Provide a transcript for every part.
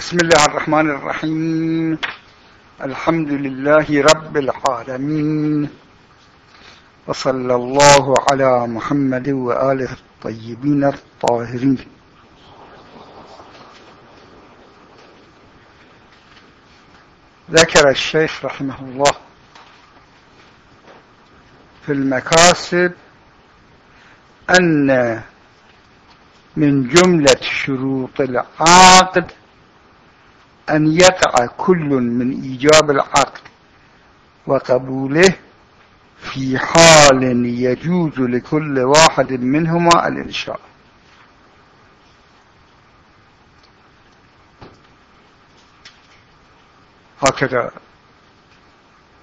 بسم الله الرحمن الرحيم. الحمد لله رب العالمين. وصلى الله على محمد وآله الطيبين الطاهرين. ذكر الشيخ رحمه الله في المكاسب أن من جملة شروط العقد أن يقع كل من إيجاب العقد وقبوله في حال يجوز لكل واحد منهما الإنشاء. هكذا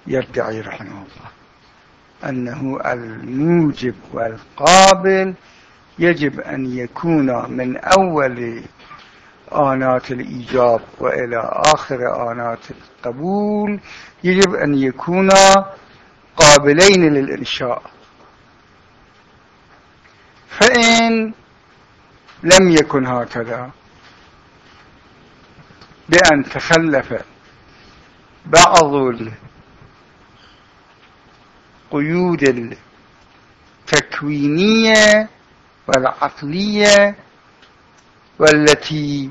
يدعي رحمه الله أنه الموجب والقابل يجب أن يكون من أول آنات الإيجاب وإلى آخر آنات القبول يجب أن يكونا قابلين للإنشاء. فإن لم يكن هكذا بأن تخلف بعض القيود التكوينية والعقلية والتي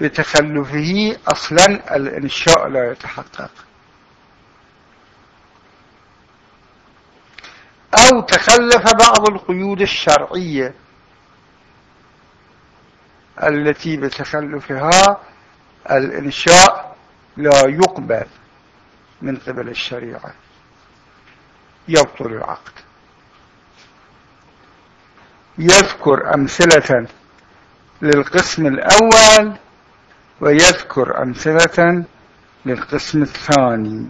بتخلفه أصلا الإنشاء لا يتحقق. أو تخلف بعض القيود الشرعية التي بتخلفها الإنشاء لا يقبل من قبل الشريعة. يبطل العقد. يذكر أمثلة للقسم الأول ويذكر أمثلة للقسم الثاني.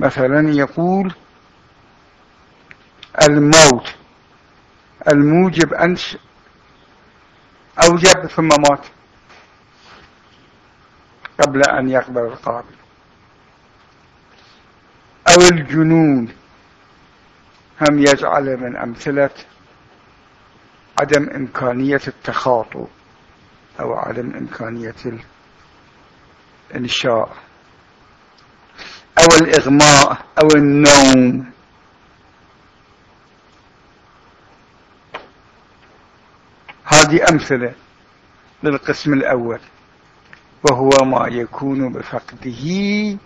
مثلا يقول الموت الموجب أنش أوجب ثم مات قبل أن يقبل القابل أو الجنون هم يجعل من أمثلة عدم إمكانية التخاطب. أو عدم إمكانية الإنشاء أو الإغماء أو النوم. هذه أمثلة للقسم الأول وهو ما يكون بفقده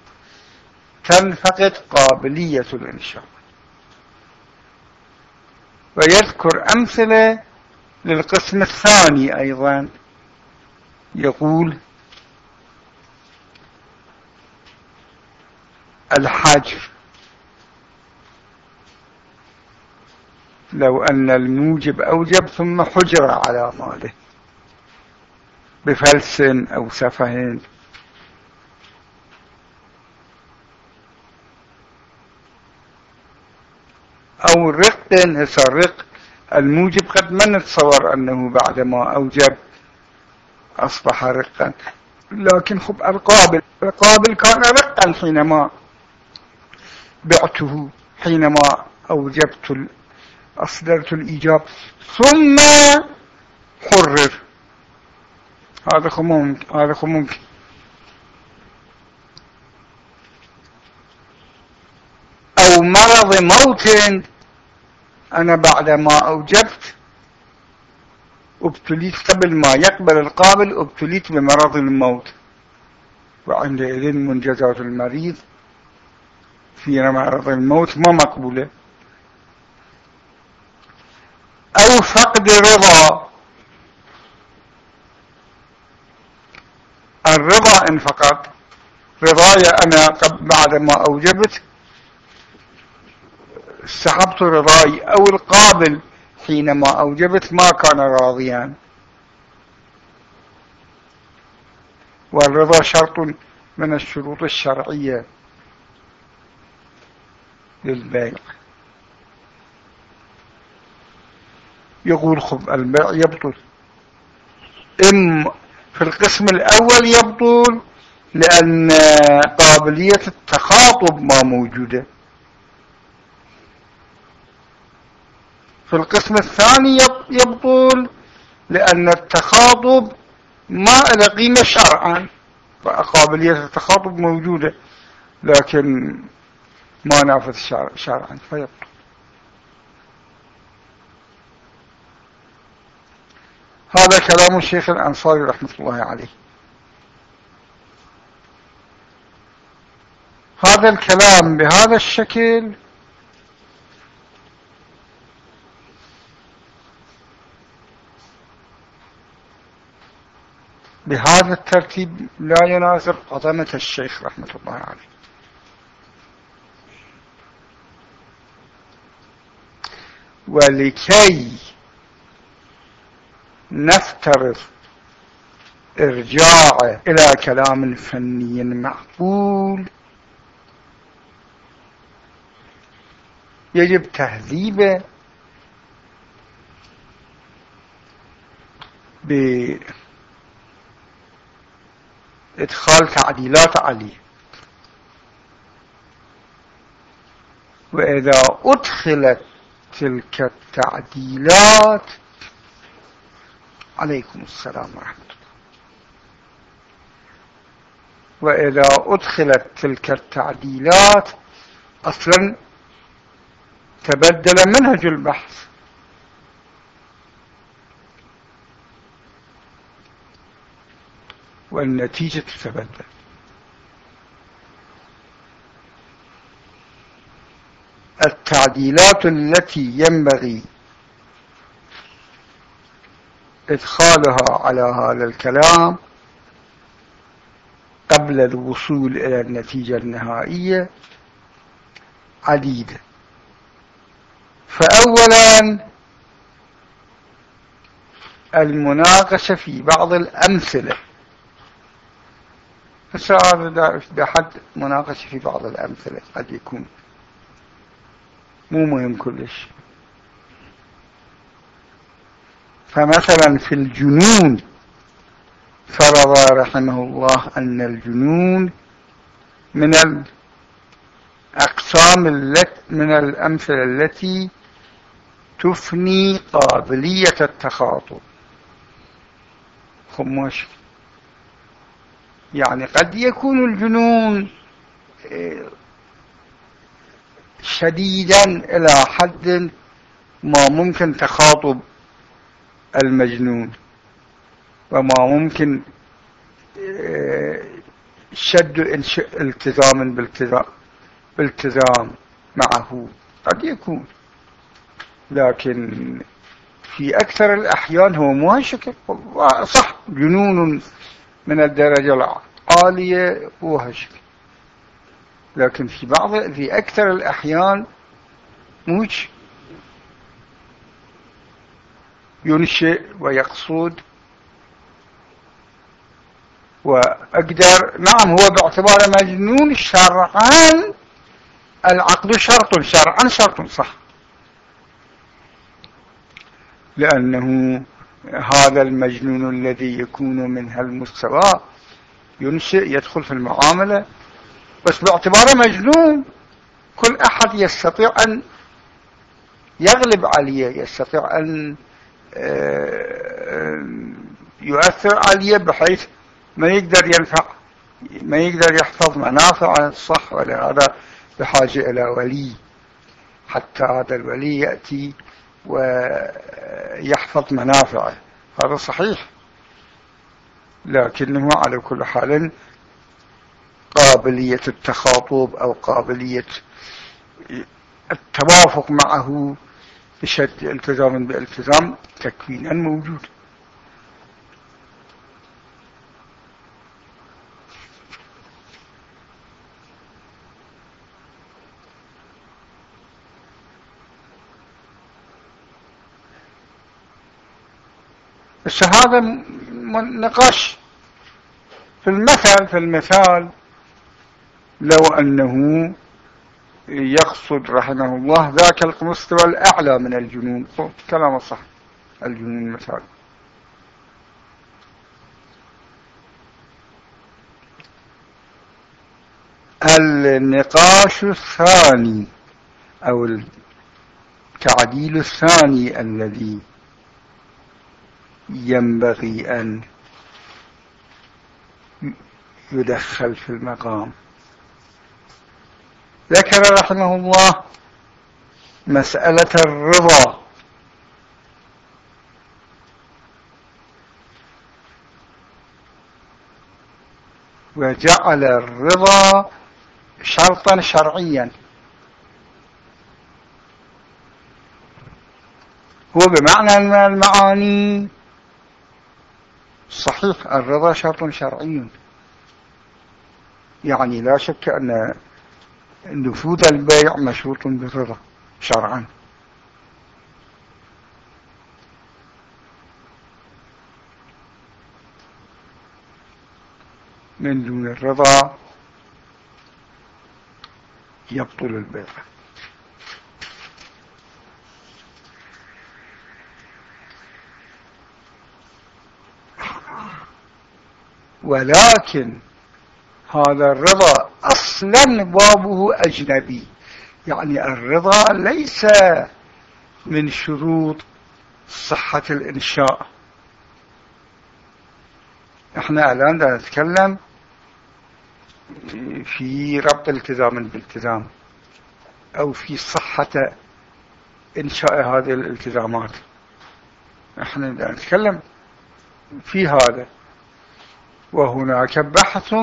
تنفقد قابلية الإنشاء. ويذكر أمثلة للقسم الثاني أيضا. يقول الحجر لو أن الموجب أوجب ثم حجر على ماله بفلس أو سفه. أو رق الرق الموجب قد ما نتصور أنه بعدما أوجب. أصبح رقا. لكن خب القابل القابل كان رقا حينما بعته حينما أوجبت أصدرت الإيجاب. ثم حرر. هذا ممكن هذا ممكن. أو مرض موت أنا بعدما أوجبت أبتليت قبل ما يقبل القابل أبتليت بمرض الموت. وعندئذ منجزات المريض في مرض الموت ما مقبولة. أو فقد رضا. الرضا إن فقط. رضاي أنا بعد ما أوجبت سحبت رضاي أو القابل حينما أوجبت ما كان راضيا. والرضا شرط من الشروط الشرعية للبيع. يقول خب البيع يبطل. إم في القسم الأول يبطل لأن قابلية التخاطب ما موجودة. في القسم الثاني يبطل لأن التخاطب ما له قيمة شرعا. قابلية التخاطب موجودة لكن ما نافذ شرعا فيبطل. هذا كلام الشيخ الأنصاري رحمة الله عليه. هذا الكلام بهذا الشكل بهذا الترتيب لا يناسب عظمة الشيخ رحمة الله عليه. ولكي نفترض إرجاعه إلى كلام فني معقول يجب تهذيبه بإدخال تعديلات عليه وإذا أدخلت تلك التعديلات عليكم السلام ورحمة الله. وإذا أدخلت تلك التعديلات أصلا تبدل منهج البحث. والنتيجة تتبدل. التعديلات التي ينبغي إدخالها على هذا الكلام قبل الوصول إلى النتيجة النهائية عديدة. فأولا المناقشة في بعض الأمثلة. هذا بحد مناقشة في بعض الأمثلة قد يكون مو مهم كلش. فمثلا في الجنون فرض رحمه الله أن الجنون من الأقسام التي من الأمثلة التي تفني قابلية التخاطب. خماش يعني قد يكون الجنون آه، شديدا إلى حد ما ممكن تخاطب المجنون وما ممكن آه، شد التزاما بالتزام معه. قد يكون. لكن في أكثر الأحيان هو مو هالشكل. صح جنون من الدرجة العالية هو هالشكل لكن في بعض في أكثر الأحيان موش ينشئ ويقصد. وأقدر نعم هو باعتبار مجنون شرعا العقد شرط شرعا شرط صح. لأنه هذا المجنون الذي يكون من هالمستوى ينشئ يدخل في المعاملة. بس باعتباره مجنون. كل أحد يستطيع أن يغلب عليه يستطيع أن آه، يؤثر عليه بحيث ما يقدر ينفع ما يقدر يحفظ منافع الصح. ولهذا بحاجة إلى ولي. حتى هذا الولي يأتي ويحفظ منافعه. هذا صحيح. لكنه على كل حال قابلية التخاطب أو قابلية التوافق معه بشد التزام بالتزام تكوينا موجود. بس هذا نقاش في المثل في المثال لو أنه يقصد رحمه الله ذاك المستوى الأعلى من الجنون. كلام صح. الجنون مثال النقاش الثاني أو التعديل الثاني الذي ينبغي أن يدخل في المقام. ذكر رحمه الله مسألة الرضا. وجعل الرضا شرطا شرعيا. هو بمعنى المعاني صحيح الرضا شرط شرعي. يعني لا شك أن نفوذ البيع مشروط بالرضا شرعا. من دون الرضا يبطل البيع. ولكن هذا الرضا أصلا بابه أجنبي. يعني الرضا ليس من شروط صحة الإنشاء. إحنا الآن نتكلم في ربط التزام بالتزام أو في صحة إنشاء هذه الالتزامات. إحنا نتكلم في هذا. وهناك بحث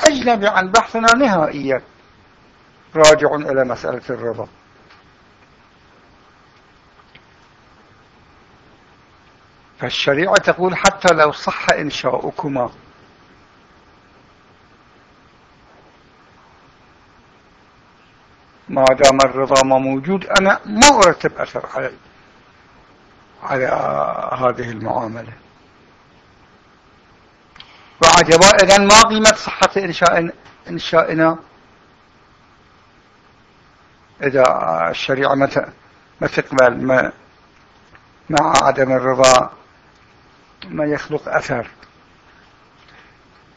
أجنبي عن بحثنا نهائيا. راجع إلى مسألة الرضا. فالشريعة تقول حتى لو صح إنشاؤكما. ما دام الرضا ما موجود أنا ما أرتب أثر علي على هذه المعاملة. وعجبا إذن ما قيمة صحة إنشاء إنشائنا. إذا الشريعة ما تقبل ما مع عدم الرضا ما يخلق أثر.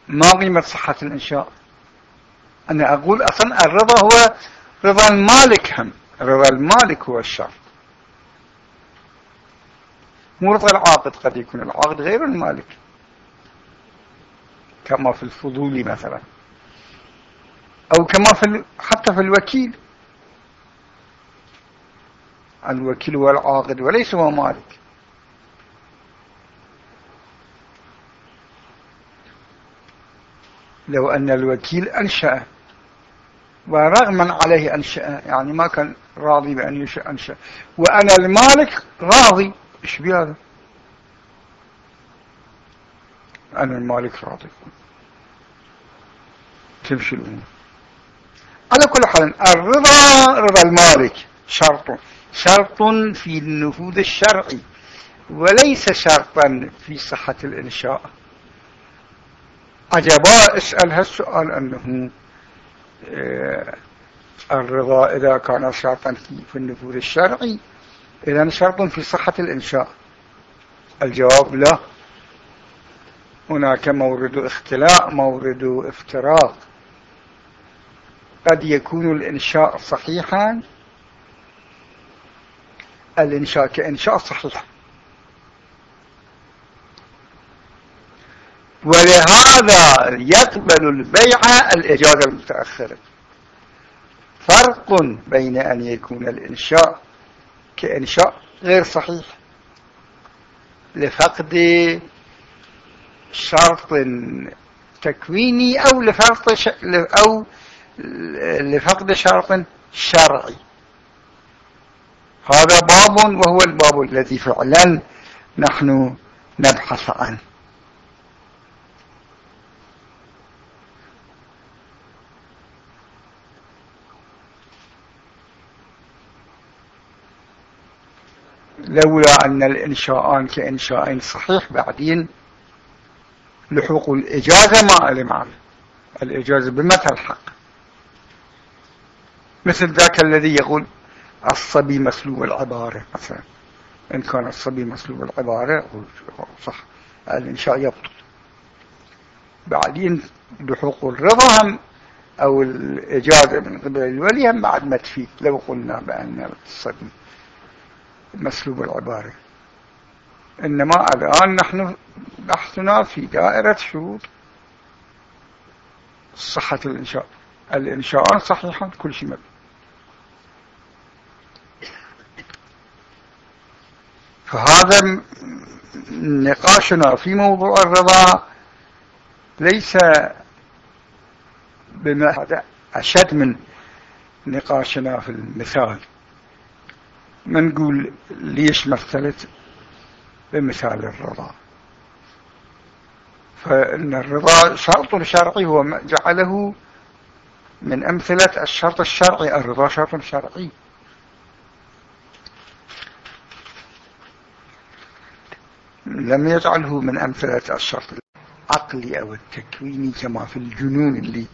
ما قيمة صحة الإنشاء. أنا أقول أصلا الرضا هو رضا المالك هم رضا المالك هو الشرط مو رضا العاقد قد يكون العاقد غير المالك. كما في الفضول مثلا. أو كما في حتى في الوكيل. الوكيل هو العاقد وليس هو مالك. لو أن الوكيل أنشأ. ورغما عليه أنشأ. يعني ما كان راضي بأن ينشأ. أنشأ. وأنا المالك راضي. إيش بهذا؟ أنا المالك راضي تمشي الأمور. على كل حال الرضا رضا المالك شرط شرط في النفوذ الشرعي وليس شرطا في صحة الإنشاء. عجبا اسأل هالسؤال أنه آه، الرضا إذا كان شرطا في النفوذ الشرعي إذا شرط في صحة الإنشاء. الجواب لا. هناك مورد اختلاء مورد افتراق. قد يكون الإنشاء صحيحا الإنشاء كإنشاء صحيح. ولهذا يقبل البيع الإجازة المتأخرة. فرق بين أن يكون الإنشاء كإنشاء غير صحيح. لفقد شرط تكويني أو لفقد أو لفقد شرط شرعي. هذا باب وهو الباب الذي فعلا نحن نبحث عنه. لولا أن الإنشاءان كإنشاءين صحيح بعدين لحوق الإجازة ما ألم الإجازة بمثل حق مثل ذاك الذي يقول الصبي مسلوب العبارة مثلا. إن كان الصبي مسلوب العبارة صح. الإنشاء يبطل. بعدين لحوق الرضا هم أو الإجازة من قبل الولي هم بعد ما تفيد. لو قلنا بأن الصبي مسلوب العبارة. إنما الآن نحن بحثنا في دائرة شروط صحة الإنشاء. الإنشاء صحيحا كل شيء مبني. فهذا نقاشنا في موضوع الرضا ليس بما أشد من نقاشنا في المثال. ما نقول ليش مثلت بمثال الرضا. فإن الرضا شرط شرعي هو جعله من أمثلة الشرط الشرعي. الرضا شرط شرعي. لم يجعله من أمثلة الشرط العقلي أو التكويني كما في الجنون اللي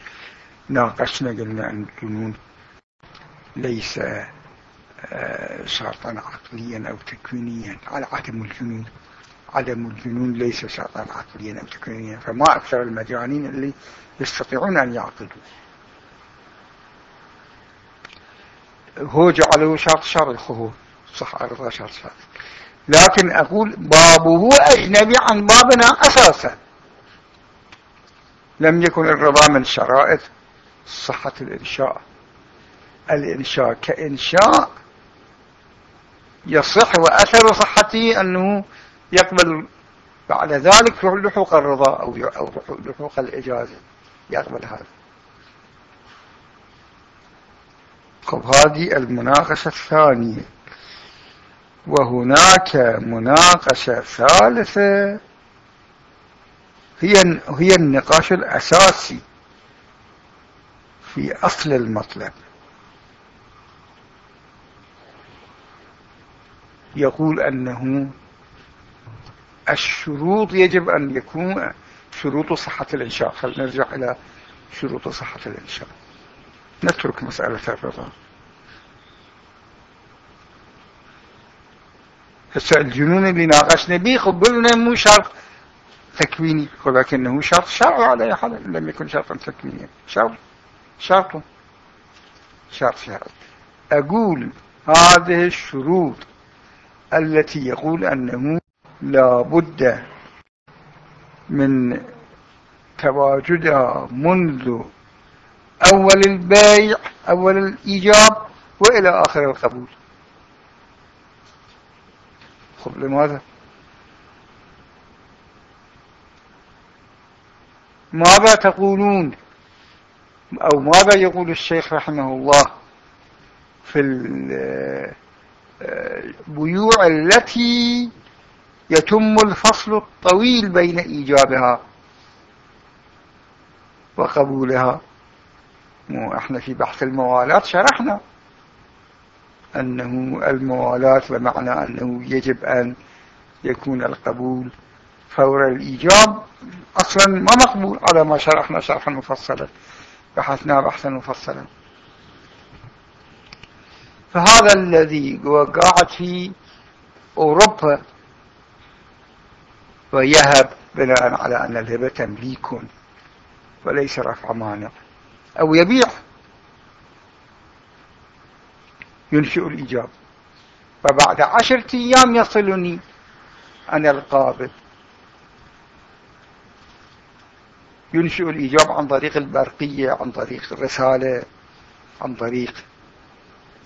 ناقشنا قلنا أن الجنون ليس شرطا عقليا أو تكوينيا. على عدم الجنون. عدم الجنون ليس شرطا عقليا أو تكوينيا. فما أكثر المجانين اللي يستطيعون أن يعقلوا هو جعله شرط هو صح أرضى شرط شرط لكن أقول بابه أجنبي عن بابنا أساسا. لم يكن الرضا من شرائط صحة الإنشاء. الإنشاء كإنشاء يصح وأثر صحته أنه يقبل بعد ذلك لحوق الرضا أو لحوق الإجازة. يقبل هذا. خب هذه المناقشة الثانية. وهناك مناقشة ثالثة. هي هي النقاش الأساسي في أصل المطلب. يقول أنه الشروط يجب أن يكون شروط صحة الإنشاء. فلنرجع إلى شروط صحة الإنشاء. نترك مسألة الرضا. هسه الجنون اللي ناقشنا به قلنا مو شرط تكويني ولكنه شرط شرعي على أي حال لم يكن شرطا تكوينيا. شرط شرط. شرط شرط. أقول هذه الشروط التي يقول أنه لا بد من تواجدها منذ أول البيع أول الإيجاب وإلى آخر القبول. خب لماذا؟ ماذا تقولون؟ أو ماذا يقول الشيخ رحمه الله في البيوع التي يتم الفصل الطويل بين إيجابها وقبولها. مو إحنا في بحث الموالات شرحنا أنه الموالاة بمعنى أنه يجب أن يكون القبول فور الإيجاب. أصلا ما مقبول على ما شرحنا شرحا مفصلا بحثنا بحثا مفصلا. فهذا الذي قاعد في أوروبا ويهب بناء على أن الهبة تمليك وليس رفع مانع أو يبيع. ينشئ الإجابة فبعد عشرة أيام يصلني أنا القابض ينشئ الإجابة عن طريق البرقية عن طريق الرسالة عن طريق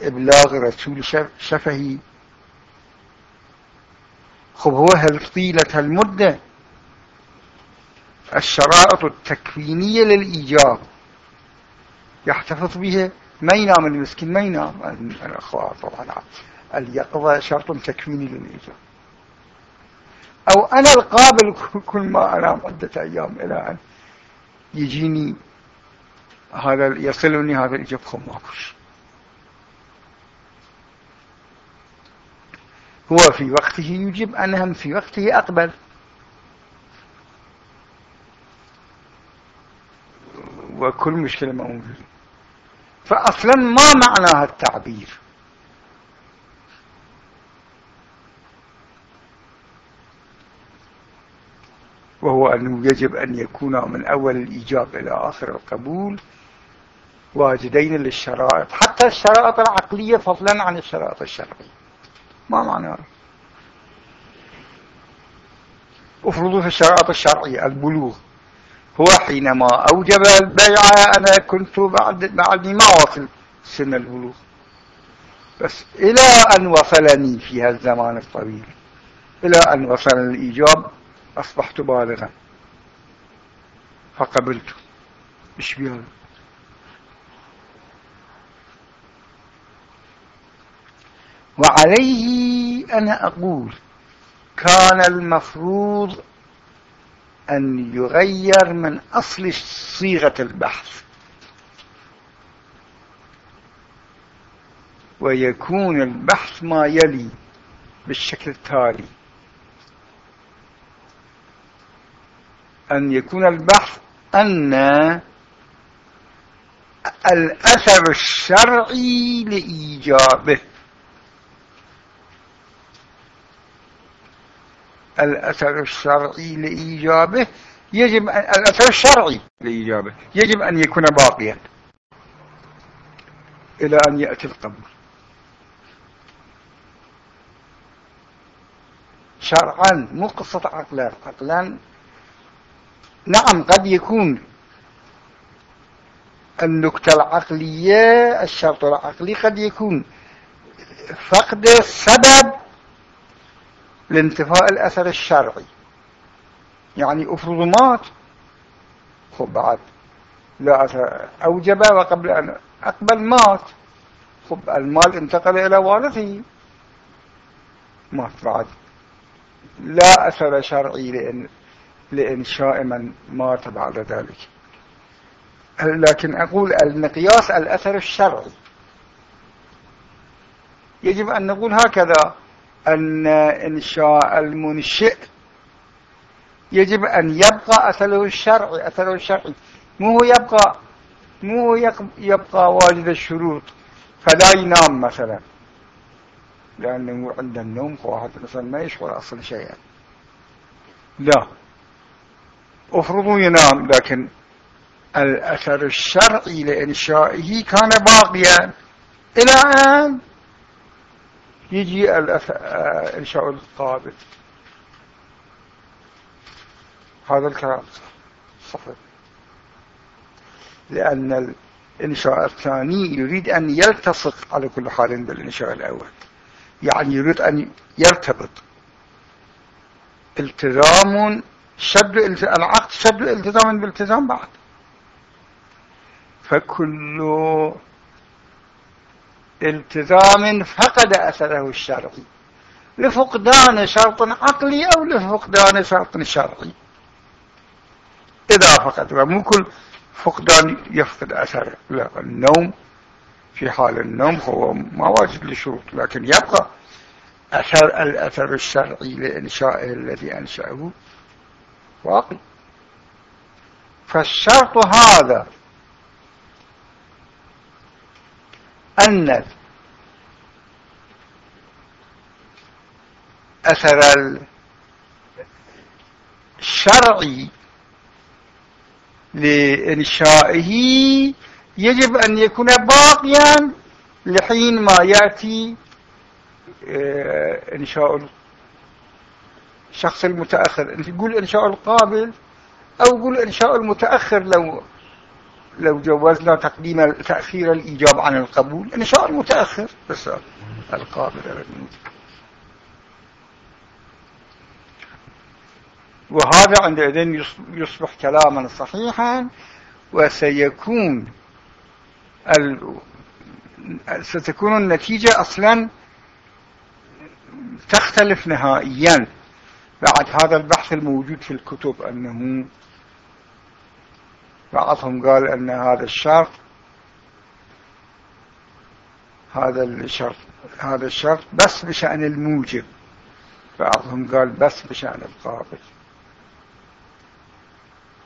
إبلاغ رسول شفهي. خب هو هل طيلة المدة؟ الشرائط التكوينية للإيجاب يحتفظ بها ما ينام المسكين ما ينام الأخوة طبعا. اليقظة شرط تكويني للإيجاب أو أنا القابل كل ما أنام عدة أيام إلى أن يجيني هذا يصلني هذا الإجاب خماكش هو في وقته يجب أنهم في وقته أقبل. وكل مشكلة موجودة فأصلا ما معنى التعبير وهو أنه يجب أن يكون من أول الإيجاب إلى آخر القبول واجدين للشرائط حتى الشرائط العقلية فضلا عن الشرائط الشرعية. ما معنى افرضوا في الشرائط الشرعية البلوغ. هو حينما أوجب البيع أنا كنت بعد بعدني ما وصل سن البلوغ. بس إلى أن وصلني في هالزمان الطويل إلى أن وصل الإيجاب أصبحت بالغا. فقبلت. إيش وعليه أنا أقول كان المفروض أن يغير من أصل صيغة البحث. ويكون البحث ما يلي بالشكل التالي. أن يكون البحث أن الأثر الشرعي لإيجابه. الأثر الشرعي لإيجابه يجب أن الأثر الشرعي لإيجابه يجب أن يكون باقيا إلى أن يأتي القبول شرعا مو قصة عقلان عقلان نعم قد يكون النكتة العقلية الشرط العقلي قد يكون فقد السبب لانتفاء الأثر الشرعي. يعني أفرض مات خب بعد لا أثر أوجب وقبل أن أقبل مات خب المال انتقل إلى وارثه مات بعد. لا أثر شرعي لأن لإنشاء من مات بعد ذلك. لكن أقول المقياس الأثر الشرعي. يجب أن نقول هكذا. أن إنشاء المنشئ يجب أن يبقى أثره الشرعي أثره الشرعي. مو يبقى مو يبقى واجد الشروط. فلا ينام مثلا. لأنه عند النوم واحد مثلا ما يشعر أصل شيئا. لا. افرضوا ينام لكن الأثر الشرعي لإنشائه كان باقيا. إلى أن يجي الإنشاء القابل. هذا الكلام صحيح. لأن الإنشاء الثاني يريد أن يلتصق على كل حال بالإنشاء الأول. يعني يريد أن يرتبط التزام شد العقد شد التزام بالتزام بعد. فكل التزام فقد أثره الشرعي. لفقدان شرط عقلي أو لفقدان شرط شرعي. إذا فقد ومو كل فقدان يفقد أثر لا النوم في حال النوم هو ما واجد لشروط لكن يبقى أثر الأثر الشرعي لإنشائه الذي أنشأه واقع. فالشرط هذا أن أثر الشرعي لإنشائه يجب أن يكون باقيا لحين ما يأتي آه، إنشاء الشخص المتأخر. أنت تقول إنشاء القابل أو قول إنشاء المتأخر لو لو جوزنا تقديم تأخير الإيجاب عن القبول إنشاء المتأخر بس القابل وهذا عندئذ يصبح كلاما صحيحا وسيكون ال... ستكون النتيجة أصلا تختلف نهائيا بعد هذا البحث الموجود في الكتب أنه بعضهم قال أن هذا الشرط هذا الشرط هذا الشرط بس بشأن الموجب. بعضهم قال بس بشأن القابل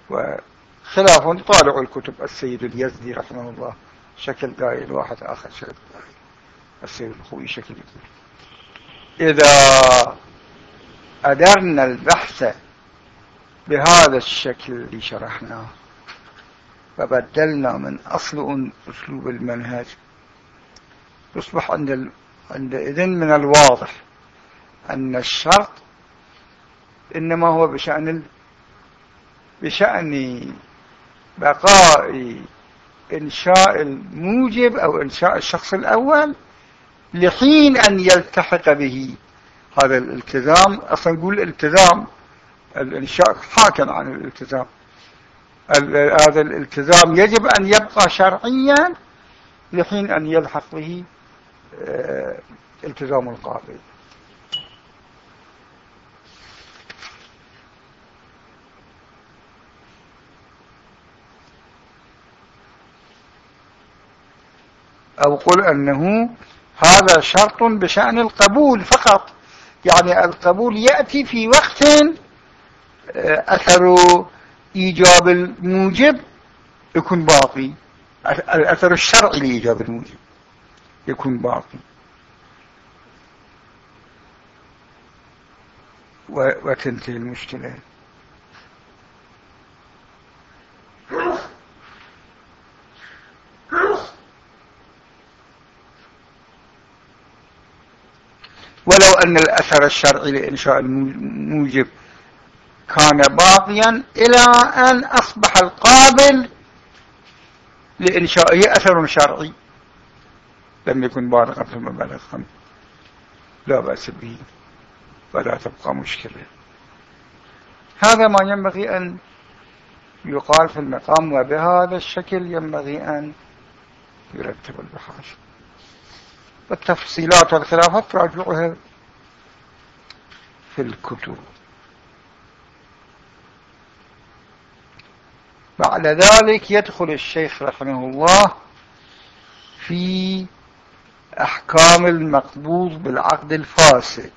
وخلاف طالعوا الكتب السيد اليزدي رحمه الله شكل قائل واحد آخر شكل قائل السيد الخوي شكل إذا أدرنا البحث بهذا الشكل اللي شرحناه فبدلنا من أصل أسلوب المنهج يصبح عند ال... عندئذ من الواضح أن الشرط إنما هو بشأن ال... بشأن بقاء إنشاء الموجب أو إنشاء الشخص الأول لحين أن يلتحق به هذا الالتزام. أصلا نقول الالتزام الإنشاء حاكم عن الالتزام. هذا الالتزام يجب أن يبقى شرعيا لحين أن يلحق به آه، التزام القاضي. أو قل أنه هذا شرط بشأن القبول فقط. يعني القبول يأتي في وقت آه، أثر إيجاب الموجب يكون باقي. الأثر الشرعي لإيجاب الموجب يكون باقي. وتنتهي المشكلة. ولو أن الأثر الشرعي لإنشاء الموجب كان باقيا إلى أن أصبح القابل لإنشائه أثر شرعي. لم يكن بالغا ثم بلغ لا بأس به. ولا تبقى مشكلة. هذا ما ينبغي أن يقال في المقام وبهذا الشكل ينبغي أن يرتب البحاث. والتفصيلات والخلافات تراجعها في الكتب. بعد ذلك يدخل الشيخ رحمه الله في أحكام المقبوض بالعقد الفاسد.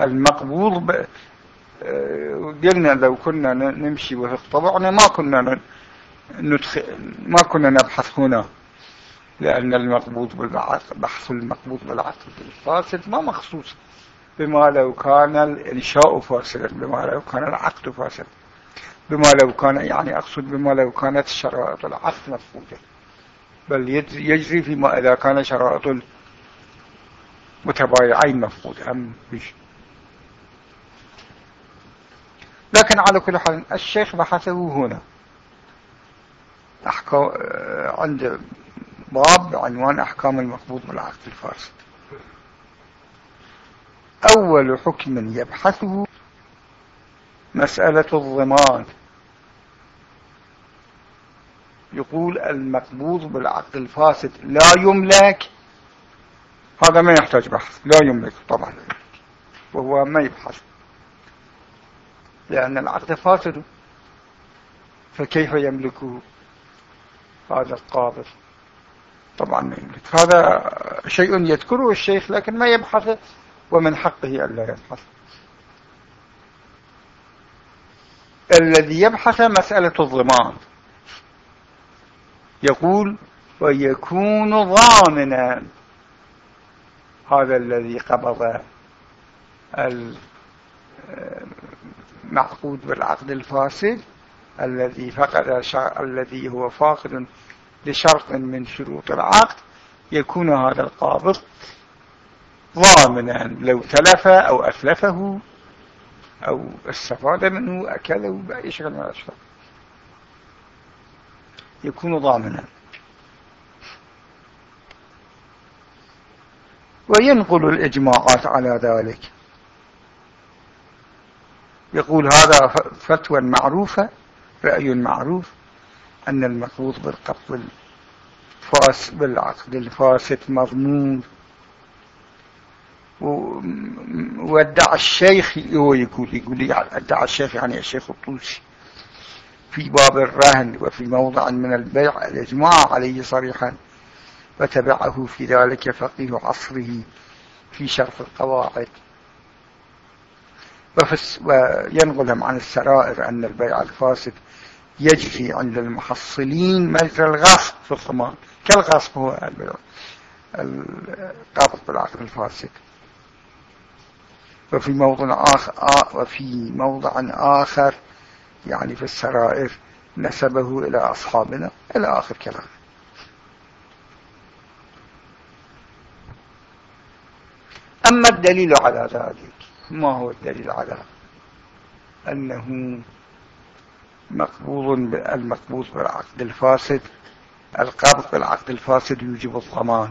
المقبوض ب... قلنا لو كنا نمشي وفق طبعنا ما كنا ندخل ما كنا نبحث هنا. لأن المقبوض بحث المقبوض بالعقد الفاسد ما مخصوص. بما لو كان الإنشاء فاسدا بما لو كان العقد فاسد. بما لو كان يعني أقصد بما لو كانت شرائط العقد مفقودة. بل يجري فيما إذا كان شرائط المتبايعين مفقودة. أم بيش. لكن على كل حال الشيخ بحثه هنا. أحكام عند باب بعنوان أحكام المقبوض بالعقد الفاسد. أول حكم يبحثه مسألة الضمان. يقول المقبوض بالعقد الفاسد لا يملك. هذا ما يحتاج بحث لا يملك طبعا وهو ما يبحث. لأن العقد فاسد فكيف يملكه؟ هذا القابض طبعا هذا شيء يذكره الشيخ لكن ما يبحث ومن حقه ألا يبحث. الذي يبحث مسألة الضمان. يقول ويكون ضامنا. هذا الذي قبض المعقود بالعقد الفاسد الذي فقد الذي هو فاقد لشرط من شروط العقد يكون هذا القابض ضامنا لو تلف أو أتلفه أو استفاد منه أكله بأي شكل من الأشكال يكون ضامنا. وينقل الإجماعات على ذلك. يقول هذا فتوى معروفة رأي معروف أن المقبوض بالقبض الفاس بالعقد الفاسد مضمون. وادعى الشيخ هو يقول يقول لي ادعى الشيخ يعني الشيخ الطوسي في باب الرهن وفي موضع من البيع الإجماع عليه صريحا وتبعه في ذلك فقيه عصره في شرح القواعد. وينقلهم عن السرائر أن البيع الفاسد يجري عند المحصلين مجرى الغصب. في الضمان كالغصب هو البيع القابض بالعقد الفاسد. وفي موضع آخر وفي موضع آخر يعني في السرائر نسبه إلى أصحابنا إلى آخر كلام ما الدليل على ذلك ما هو الدليل على أنه مقبوض المقبوض بالعقد الفاسد القبض بالعقد الفاسد يوجب الضمان.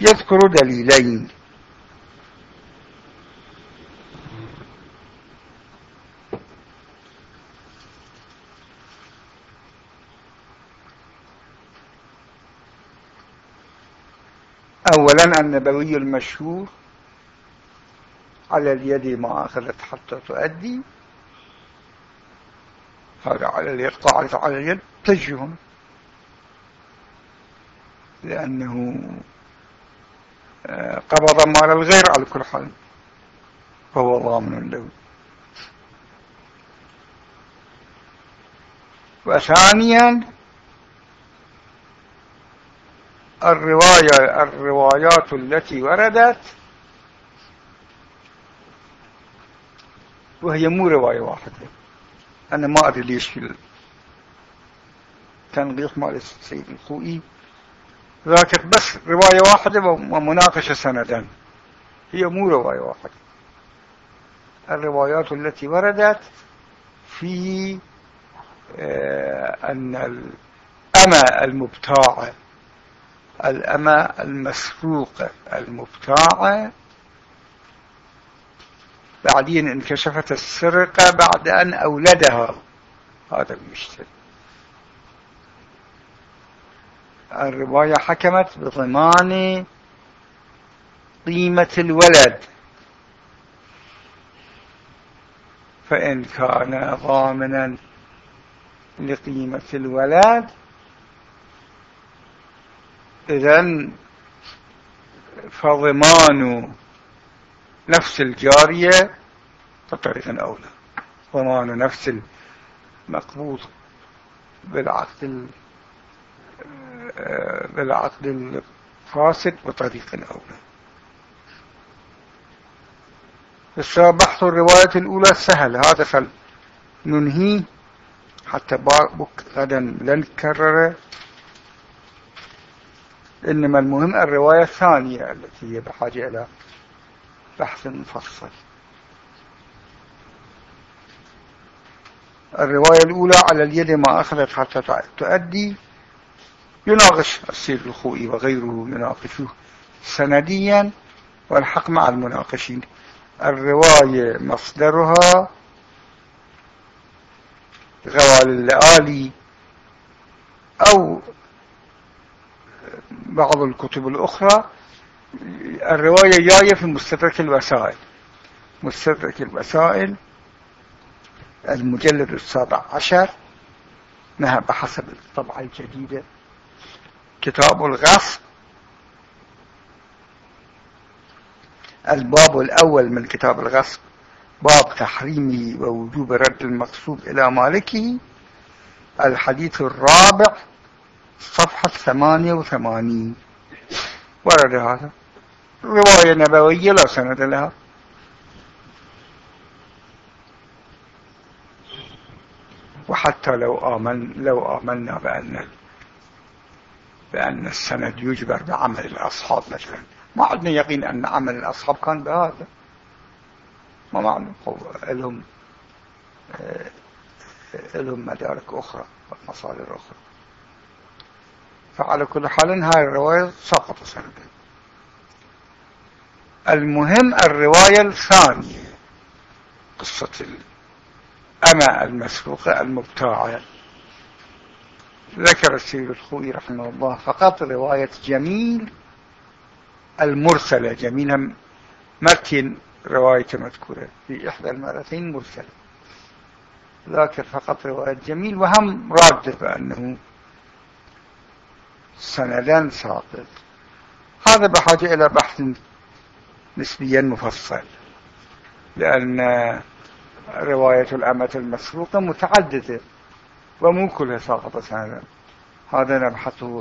يذكر دليلين. أولا النبوي المشهور على اليد ما أخذت حتى تؤدي. هذا على اليد قاعدة على اليد تجهم لأنه آه، قبض مال الغير على كل حال. فهو ضامن له. وثانيا الرواية الروايات التي وردت وهي مو رواية واحدة. أنا ما أدري ليش التنقيح مال السيد الخوئي. ذاك بس رواية واحدة ومناقشة سندا. هي مو رواية واحدة. الروايات التي وردت في آه، أن الأمة المبتاعة الأمة المسروقة المبتاعة بعدين انكشفت السرقة بعد أن أولدها. هذا المشتري. الرواية حكمت بضمان قيمة الولد. فإن كان ضامنا لقيمة الولد إذا فضمان نفس الجارية بطريقة أولى. ضمان نفس المقبوض بالعقد بالعقد الفاسد بطريق أولى. بحث الرواية الأولى سهل. هذا ننهي حتى غدا لن نكرره إنما المهم الرواية الثانية التي هي بحاجة إلى بحث مفصل. الرواية الأولى على اليد ما أخذت حتى تؤدي يناقش السيد الخوئي وغيره يناقشه سنديا والحق مع المناقشين. الرواية مصدرها غوال اللآلي أو بعض الكتب الأخرى الرواية جاية في مستدرك الوسائل. مستدرك الوسائل المجلد السابع عشر انها بحسب الطبعة الجديدة. كتاب الغصب الباب الأول من كتاب الغصب باب تحريمه ووجوب رد المقصود إلى مالكه. الحديث الرابع صفحة ثمانية وثمانين. ورد هذا. رواية نبوية لا سند لها. وحتى لو آمن لو آمنا بأن بأن السند يجبر بعمل الأصحاب مثلا. ما عندنا يقين أن عمل الأصحاب كان بهذا. ما معنى لهم آه، لهم مدارك أخرى ومصادر أخرى. فعلى كل حال هاي الرواية سقط سندا المهم الرواية الثانية. قصة الأمة المسروقة المبتاعة ذكر السيد الخوي رحمه الله فقط رواية جميل المرسلة جميلة مرتين رواية مذكورة في إحدى المرتين مرسلة. ذاكر فقط رواية جميل وهم راد بأنه سندان ساقط. هذا بحاجة إلى بحث نسبيا مفصل لأن رواية الأمة المسروقة متعددة ومو كلها ساقطة سندا هذا نبحثه.